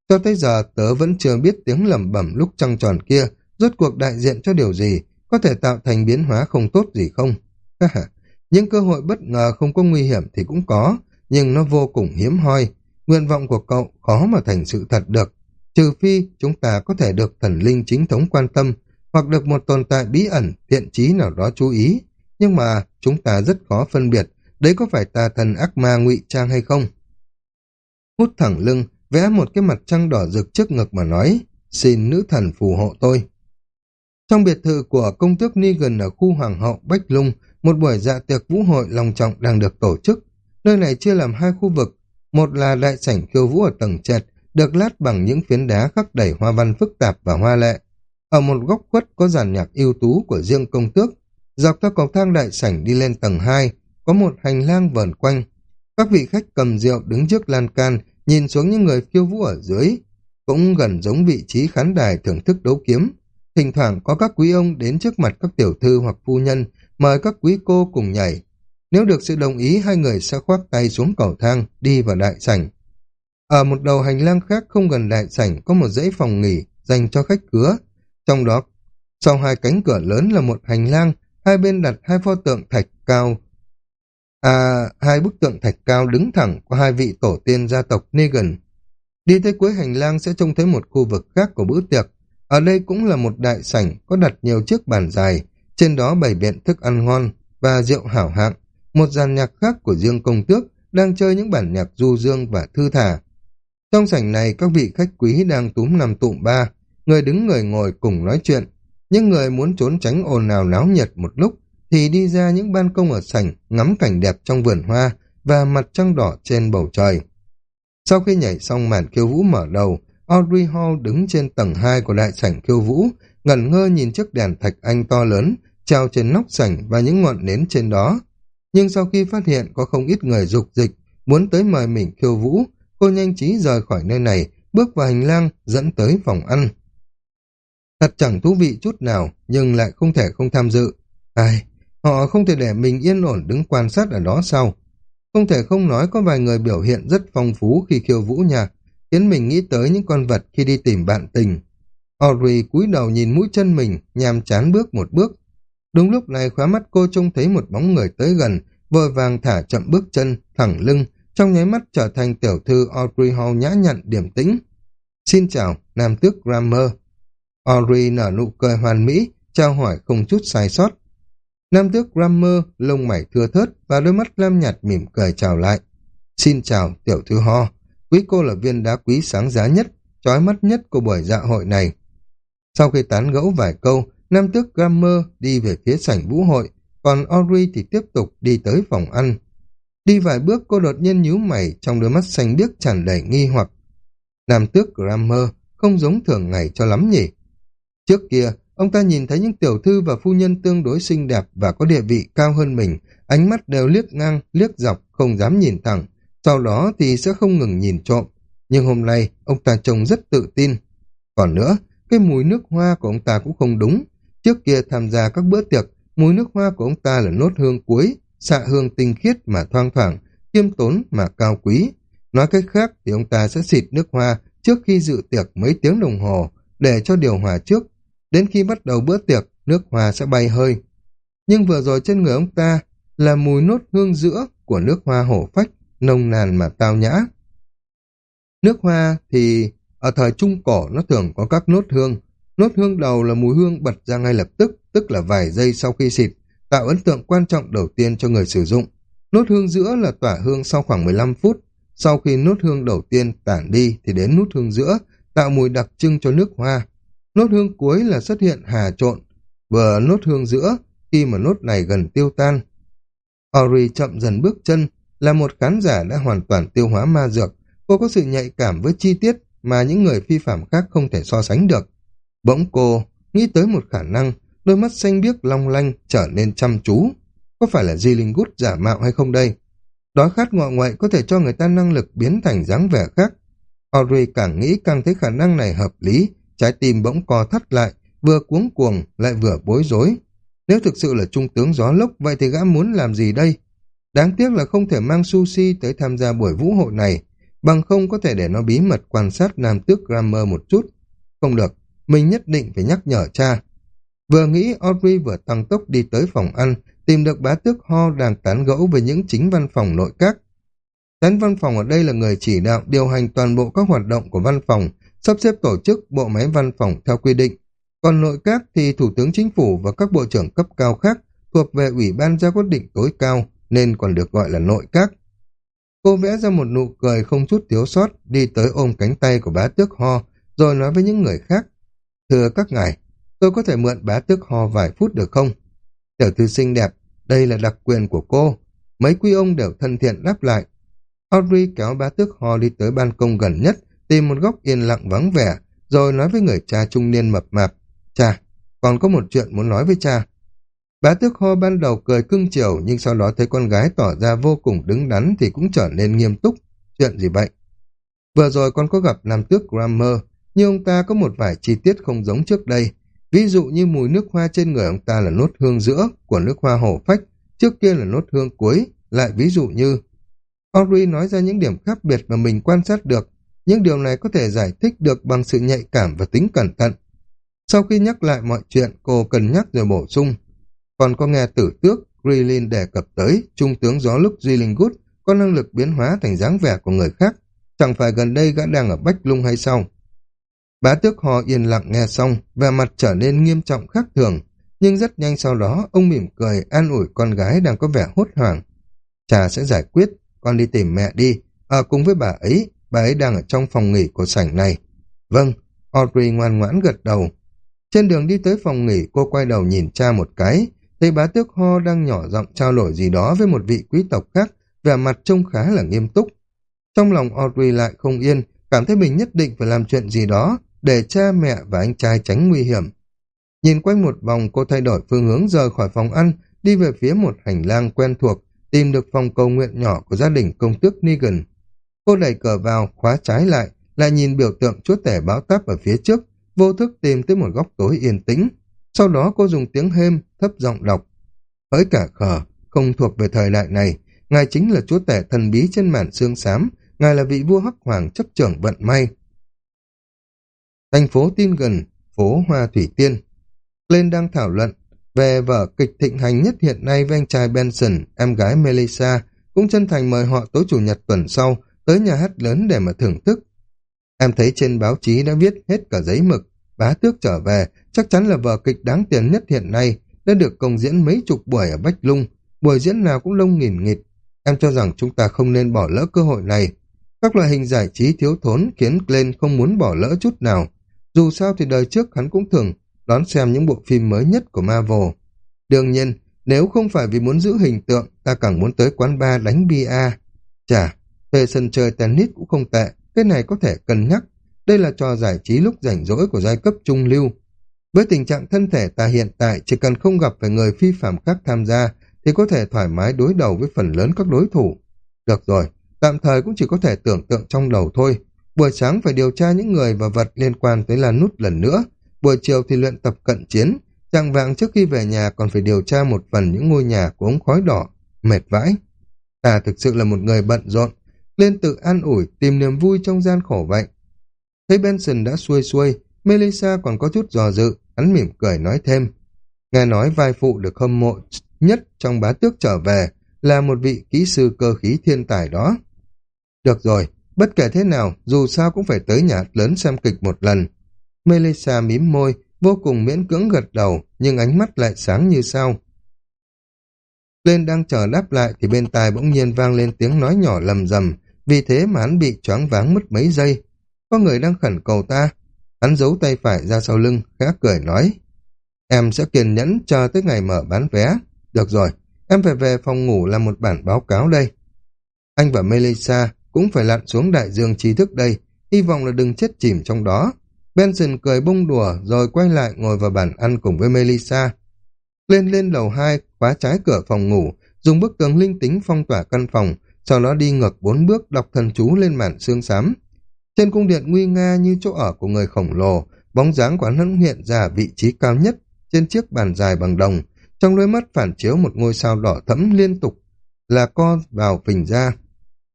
Cho tới giờ tớ vẫn chưa biết tiếng lẩm bẩm lúc trăng tròn kia rốt cuộc đại diện cho điều gì, có thể tạo thành biến hóa không tốt gì không? Những cơ hội bất ngờ không có nguy hiểm thì cũng có, nhưng nó vô cùng hiếm hoi. Nguyện vọng của cậu khó mà thành sự thật được. Trừ phi chúng ta có thể được thần linh chính thống quan tâm, hoặc được một tồn tại bí ẩn, thiện trí nào đó chú ý. Nhưng mà chúng ta rất khó phân biệt, đấy có phải tà thần ác ma ngụy trang hay không? Hút thẳng lưng, vẽ một cái mặt trăng đỏ rực trước ngực mà nói, xin nữ thần phù hộ tôi. Trong biệt thự của công tước Negan ở khu Hoàng hậu Bách Lung, một buổi dạ tiệc vũ hội long trọng đang được tổ chức. Nơi này chia làm hai khu vực, một là đại sảnh khiêu vũ ở tầng trệt, được lát bằng những phiến đá khắc đẩy hoa văn phức tạp và hoa lệ. Ở một góc khuất có giàn nhạc ưu tú của riêng công tước. Dọc theo cầu thang đại sảnh đi lên tầng 2, có một hành lang vờn quanh. Các vị khách cầm rượu đứng trước lan can, nhìn xuống những người khiêu vũ ở dưới, cũng gần giống vị trí khán đài thưởng thức đấu kiếm. Thỉnh thoảng có các quý ông đến trước mặt các tiểu thư hoặc phu nhân, mời các quý cô cùng nhảy. Nếu được sự đồng ý, hai người sẽ khoác tay xuống cầu thang, đi vào đại sảnh. Ở một đầu hành lang khác không gần đại sảnh có một dãy phòng nghỉ dành cho khách cứa. Trong đó, sau hai cánh cửa lớn là một hành lang, hai bên đặt hai pho tượng thạch cao. À, hai bức tượng thạch cao đứng thẳng của hai vị tổ tiên gia tộc Negan. Đi tới cuối hành lang sẽ trông thấy một khu vực khác của bữa tiệc. Ở đây cũng là một đại sảnh có đặt nhiều chiếc bàn dài, trên đó bày biện thức ăn ngon và rượu hảo hạng. Một dàn nhạc khác của dương công tước đang chơi những bản nhạc du dương và thư thả. Trong sảnh này các vị khách quý đang túm nằm tụm ba, người đứng người ngồi cùng nói chuyện. Những người muốn trốn tránh ồn ào náo nhiệt một lúc thì đi ra những ban công ở sảnh ngắm cảnh đẹp trong vườn hoa và mặt trăng đỏ trên bầu trời. Sau khi nhảy xong màn khiêu vũ mở đầu, Audrey Hall đứng trên tầng 2 của đại sảnh khiêu vũ, ngẩn ngơ nhìn chiếc đèn thạch anh to lớn, treo trên nóc sảnh và những ngọn nến trên đó. Nhưng sau khi phát hiện có không ít người dục dịch, muốn tới mời mình khiêu vũ, cô nhanh trí rời khỏi nơi này, bước vào hành lang, dẫn tới phòng ăn. Thật chẳng thú vị chút nào, nhưng lại không thể không tham dự. Ai, họ không thể để mình yên ổn đứng quan sát ở đó sau. Không thể không nói có vài người biểu hiện rất phong phú khi khiêu vũ nha, khiến mình nghĩ tới những con vật khi đi tìm bạn tình. Audrey cúi đầu nhìn mũi chân mình, nhàm chán bước một bước. Đúng lúc này khóa mắt cô trông thấy một bóng người tới gần, vội vàng thả chậm bước chân, thẳng lưng, trong nháy mắt trở thành tiểu thư Audrey Hall nhã nhặn điểm tĩnh. Xin chào, Nam tước Grammer. Audrey nở nụ cười hoàn mỹ, trao hỏi không chút sai sót. Nam tước Grammer, lông mày thưa thớt và đôi mắt lam nhạt mỉm cười chào lại. Xin chào, tiểu thư Ho. Quý cô là viên đá quý sáng giá nhất, trói mắt nhất của buổi dạ hội này. Sau khi tán gẫu vài câu, Nam tước Grammer đi về phía sảnh vũ hội, còn Ori thì tiếp tục đi tới phòng ăn. Đi vài bước cô đột nhiên nhíu mày trong đôi mắt xanh biếc tràn đầy nghi hoặc. Nam tước Grammer không giống thường ngày cho lắm nhỉ. Trước kia, ông ta nhìn thấy những tiểu thư và phu nhân tương đối xinh đẹp và có địa vị cao hơn mình, ánh mắt đều liếc ngang, liếc dọc, không dám nhìn thẳng, sau đó thì sẽ không ngừng nhìn trộm. Nhưng hôm nay, ông ta trông rất tự tin. Còn nữa, cái mùi nước hoa của ông ta cũng không đúng. Trước kia tham gia các bữa tiệc, mùi nước hoa của ông ta là nốt hương cuối, xạ hương tinh khiết mà thoang thoảng, kiêm tốn mà cao quý. Nói cách khác thì ông ta sẽ xịt nước hoa trước khi dự tiệc mấy tiếng đồng hồ, để cho điều hòa trước. Đến khi bắt đầu bữa tiệc, nước hoa sẽ bay hơi. Nhưng vừa rồi trên người ông ta là mùi nốt hương giữa của nước hoa hổ phách, nồng nàn mà tao nhã. Nước hoa thì ở thời Trung Cổ nó thường có các nốt hương. Nốt hương đầu là mùi hương bật ra ngay lập tức, tức là vài giây sau khi xịt, tạo ấn tượng quan trọng đầu tiên cho người sử dụng. Nốt hương giữa là tỏa hương sau khoảng 15 phút. Sau khi nốt hương đầu tiên tản đi thì đến nốt hương giữa, tạo mùi đặc trưng cho nước hoa. Nốt hương cuối là xuất hiện hà trộn, vừa nốt hương giữa, khi mà nốt này gần tiêu tan. Ori chậm dần bước chân, là một khán giả đã hoàn toàn tiêu hóa ma dược, cô có sự nhạy cảm với chi tiết mà những người phi phạm khác không thể so sánh được. Bỗng cô nghĩ tới một khả năng, đôi mắt xanh biếc long lanh trở nên chăm chú. Có phải là di linh gút giả mạo hay không đây? Đói khát ngọ ngoại có thể cho người ta năng lực biến thành dáng vẻ khác. Audrey càng nghĩ càng thấy khả năng này hợp lý, trái tim bỗng co thắt lại, vừa cuống cuồng lại vừa bối rối. Nếu thực sự là trung tướng gió lốc, vậy thì gã muốn làm gì đây? Đáng tiếc là không thể mang Sushi tới tham gia buổi vũ hội này, bằng không có thể để nó bí mật quan sát nam tước Grammer một chút. Không được, mình nhất định phải nhắc nhở cha. Vừa nghĩ Audrey vừa tăng tốc đi tới phòng ăn, tìm được bá tước Ho đang tán gẫu với những chính văn phòng nội các. Chánh văn phòng ở đây là người chỉ đạo điều hành toàn bộ các hoạt động của văn phòng, sắp xếp tổ chức bộ máy văn phòng theo quy định. Còn nội các thì Thủ tướng Chính phủ và các bộ trưởng cấp cao khác thuộc về Ủy ban ra quyết định tối cao nên còn được gọi là nội các. Cô vẽ ra một nụ cười không chút thiếu sót đi tới ôm cánh tay của bá tước Ho rồi nói với những người khác. Thưa các ngài, tôi có thể mượn bá tước Ho vài phút được không? Tiểu thư xinh đẹp, đây là đặc quyền của cô. Mấy quý ông đều thân thiện đáp lại. Audrey kéo bá tước Ho đi tới ban công gần nhất, tìm một góc yên lặng vắng vẻ, rồi nói với người cha trung niên mập mạp. Cha, còn có một chuyện muốn nói với cha. Bá tước Ho ban đầu cười cưng chiều nhưng sau đó thấy con gái tỏ ra vô cùng đứng đắn thì cũng trở nên nghiêm túc. Chuyện gì vậy? Vừa rồi con có gặp Nam tước Grammer, nhưng ông ta có một vài chi tiết không giống trước đây. Ví dụ như mùi nước hoa trên người ông ta là nốt hương giữa của nước hoa hổ phách, trước kia là nốt hương cuối, lại ví dụ như... Audrey nói ra những điểm khác biệt mà mình quan sát được, những điều này có thể giải thích được bằng sự nhạy cảm và tính cẩn thận. Sau khi nhắc lại mọi chuyện, cô cần nhắc rồi bổ sung. Còn có nghe tử tước, grilin đề cập tới, trung tướng gió lúc Duy Linh Gút có năng lực biến hóa thành dáng vẻ của người khác. Chẳng phải gần đây gã đang ở Bách Lung hay sao? Bá tước họ yên lặng nghe xong, vẻ mặt trở nên nghiêm trọng khác thường. Nhưng rất nhanh sau đó, ông mỉm cười, an ủi con gái đang có vẻ hốt hoảng. Cha sẽ giải quyết, con đi tìm mẹ đi, ở cùng với bà ấy, bà ấy đang ở trong phòng nghỉ của sảnh này. Vâng, Audrey ngoan ngoãn gật đầu. Trên đường đi tới phòng nghỉ, cô quay đầu nhìn cha một cái, thấy bá tước ho đang nhỏ giọng trao đổi gì đó với một vị quý tộc khác, vẻ mặt trông khá là nghiêm túc. Trong lòng Audrey lại không yên, cảm thấy mình nhất định phải làm chuyện gì đó để cha mẹ và anh trai tránh nguy hiểm. Nhìn quanh một vòng cô thay đổi phương hướng rời khỏi phòng ăn, đi về phía một hành lang quen thuộc, tìm được phòng cầu nguyện nhỏ của gia đình công tước Negan. Cô đẩy cờ vào, khóa trái lại, lại nhìn biểu tượng chúa tể báo táp ở phía trước, vô thức tìm tới một góc tối yên tĩnh. Sau đó cô dùng tiếng hêm, thấp giọng đọc. Hỡi cả khờ, không thuộc về thời đại này, ngài chính là chúa tể thần bí trên màn xương xám, ngài là vị vua hắc hoàng chấp trưởng vận may. Thành phố tin gần, phố Hoa Thủy Tiên. Lên đang thảo luận về vở kịch thịnh hành nhất hiện nay với anh trai Benson, em gái Melissa, cũng chân thành mời họ tối chủ nhật tuần sau tới nhà hát lớn để mà thưởng thức. Em thấy trên báo chí đã viết hết cả giấy mực, bá tước trở về, chắc chắn là vở kịch đáng tiền nhất hiện nay, đã được công diễn mấy chục buổi ở Bách Lung, buổi diễn nào cũng lông nghìn nghịt. Em cho rằng chúng ta không nên bỏ lỡ cơ hội này. Các loại hình giải trí thiếu thốn khiến Glenn không muốn bỏ lỡ chút nào. Dù sao thì đời trước hắn cũng thường đón xem những bộ phim mới nhất của Marvel. Đương nhiên, nếu không phải vì muốn giữ hình tượng, ta càng muốn tới quán bar đánh bia. Chà, thuê sân chơi tennis cũng không tệ, cái này có thể cân nhắc. Đây là trò giải trí lúc rảnh rỗi của giai cấp trung lưu. Với tình trạng thân thể ta hiện tại, chỉ cần không gặp phải người phi phạm khác tham gia, thì có thể thoải mái đối đầu với phần lớn các đối thủ. Được rồi, tạm thời cũng chỉ có thể tưởng tượng trong đầu thôi. Buổi sáng phải điều tra những người và vật liên quan tới là nút lần nữa. Buổi chiều thì luyện tập cận chiến. Chàng vạng trước khi về nhà còn phải điều tra một phần những ngôi nhà của ống khói đỏ. Mệt vãi. Ta thực sự là một người bận rộn. Lên tự an ủi, tìm niềm vui trong gian khổ vậy. Thấy Benson đã xuôi xuôi, Melissa còn có chút dò dự, hắn mỉm cười nói thêm. Nghe nói vai phụ được hâm mộ nhất trong bá tước trở về là một vị kỹ sư cơ khí thiên tài đó. Được rồi, Bất kể thế nào, dù sao cũng phải tới nhà lớn xem kịch một lần. Melissa mím môi, vô cùng miễn cưỡng gật đầu, nhưng ánh mắt lại sáng như sao. Lên đang chờ đáp lại thì bên tai bỗng nhiên vang lên tiếng nói nhỏ lầm rầm, vì thế mà hắn bị choáng váng mất mấy giây. Có người đang khẩn cầu ta. Hắn giấu tay phải ra sau lưng, khẽ cười nói. Em sẽ kiên nhẫn chờ tới ngày mở bán vé. Được rồi, em phải về phòng ngủ làm một bản báo cáo đây. Anh và Melissa cũng phải lặn xuống đại dương trí thức đây, hy vọng là đừng chết chìm trong đó. Benson cười bông đùa rồi quay lại ngồi vào bàn ăn cùng với Melissa. Lên lên lầu 2, khóa trái cửa phòng ngủ, dùng bức tường linh tính phong tỏa căn phòng, sau đó đi ngược bốn bước đọc thần chú lên màn xương xám. Trên cung điện nguy nga như chỗ ở của người khổng lồ, bóng dáng của hắn hiện ra vị trí cao nhất trên chiếc bàn dài bằng đồng, trong đôi mắt phản chiếu một ngôi sao đỏ thẫm liên tục là co vào phình ra.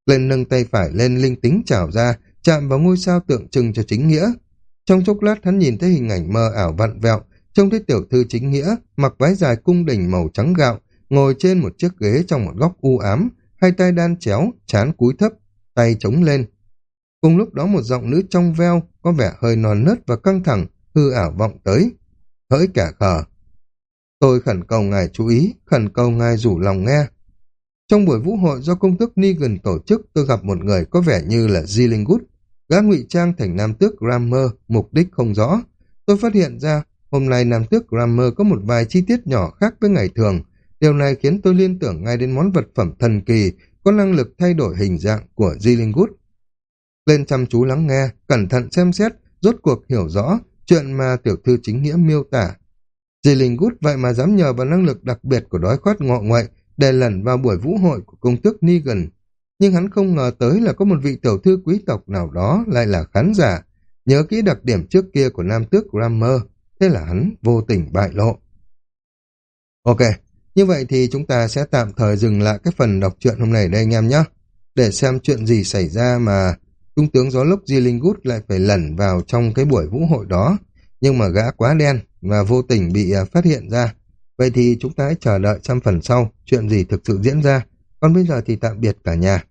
Lên nâng tay phải lên linh tính chảo ra, chạm vào ngôi sao tượng trưng cho chính nghĩa. Trong chốc lát hắn nhìn thấy hình ảnh mơ ảo vặn vẹo, trông thấy tiểu thư chính nghĩa, mặc váy dài cung đình màu trắng gạo, ngồi trên một chiếc ghế trong một góc u ám, hai tay đan chéo, chán cúi thấp, tay chống lên. Cùng lúc đó một giọng nữ trong veo, có vẻ hơi non nớt và căng thẳng, hư ảo vọng tới. Hỡi cả khờ. Tôi khẩn cầu ngài chú ý, khẩn cầu ngài rủ lòng nghe. Trong buổi vũ hội do công tước Negan tổ chức, tôi gặp một người có vẻ như là Zillingwood. Gã ngụy trang thành nam tước Grammer, mục đích không rõ. Tôi phát hiện ra, hôm nay nam tước Grammer có một vài chi tiết nhỏ khác với ngày thường. Điều này khiến tôi liên tưởng ngay đến món vật phẩm thần kỳ có năng lực thay đổi hình dạng của Zillingwood. Lên chăm chú lắng nghe, cẩn thận xem xét, rốt cuộc hiểu rõ chuyện mà tiểu thư chính nghĩa miêu tả. Zillingwood vậy mà dám nhờ vào năng lực đặc biệt của đói khoát ngọ ngoại để lẩn vào buổi vũ hội của công tước Negan. Nhưng hắn không ngờ tới là có một vị tiểu thư quý tộc nào đó lại là khán giả, nhớ kỹ đặc điểm trước kia của nam tước Grammer, thế là hắn vô tình bại lộ. Ok, như vậy thì chúng ta sẽ tạm thời dừng lại cái phần đọc truyện hôm nay đây anh em nhé. Để xem chuyện gì xảy ra mà Trung tướng gió lốc Di lại phải lẩn vào trong cái buổi vũ hội đó. Nhưng mà gã quá đen và vô tình bị à, phát hiện ra. Vậy thì chúng ta hãy chờ đợi xem phần sau, chuyện gì thực sự diễn ra. Còn bây giờ thì tạm biệt cả nhà.